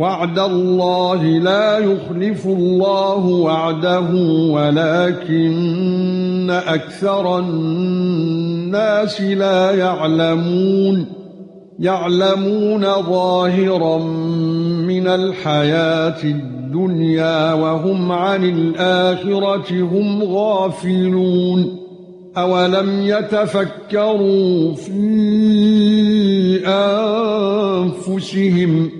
وعد الله لا يخلف الله وعده ولكن أكثر الناس لا يعلمون يعلمون ظاهرا من الحياة الدنيا وهم عن الآخرة هم غافلون. أولم يتفكروا في أنفسهم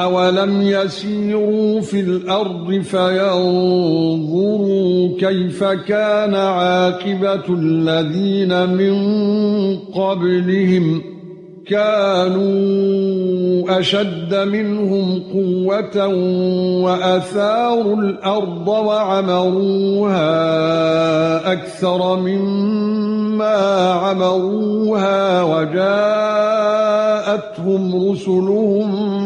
اولم يسيروا في الأرض فينظروا كيف كان عاقبه الذين من قبلهم كانوا اشد منهم قوه واثاروا الأرض وعمروها أكثر مما عمروها وجاءتهم رسلهم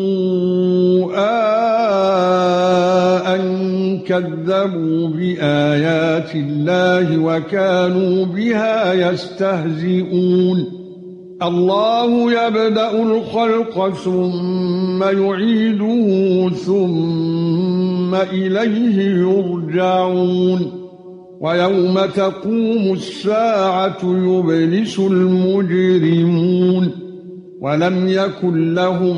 كذبوا بآيات الله وكانوا بها يستهزئون. الله يبدأ الخلق ثم يعيده ثم إليه يرجعون. ويوم تقوم الساعة يبلس المجرمون. ولم يكن لهم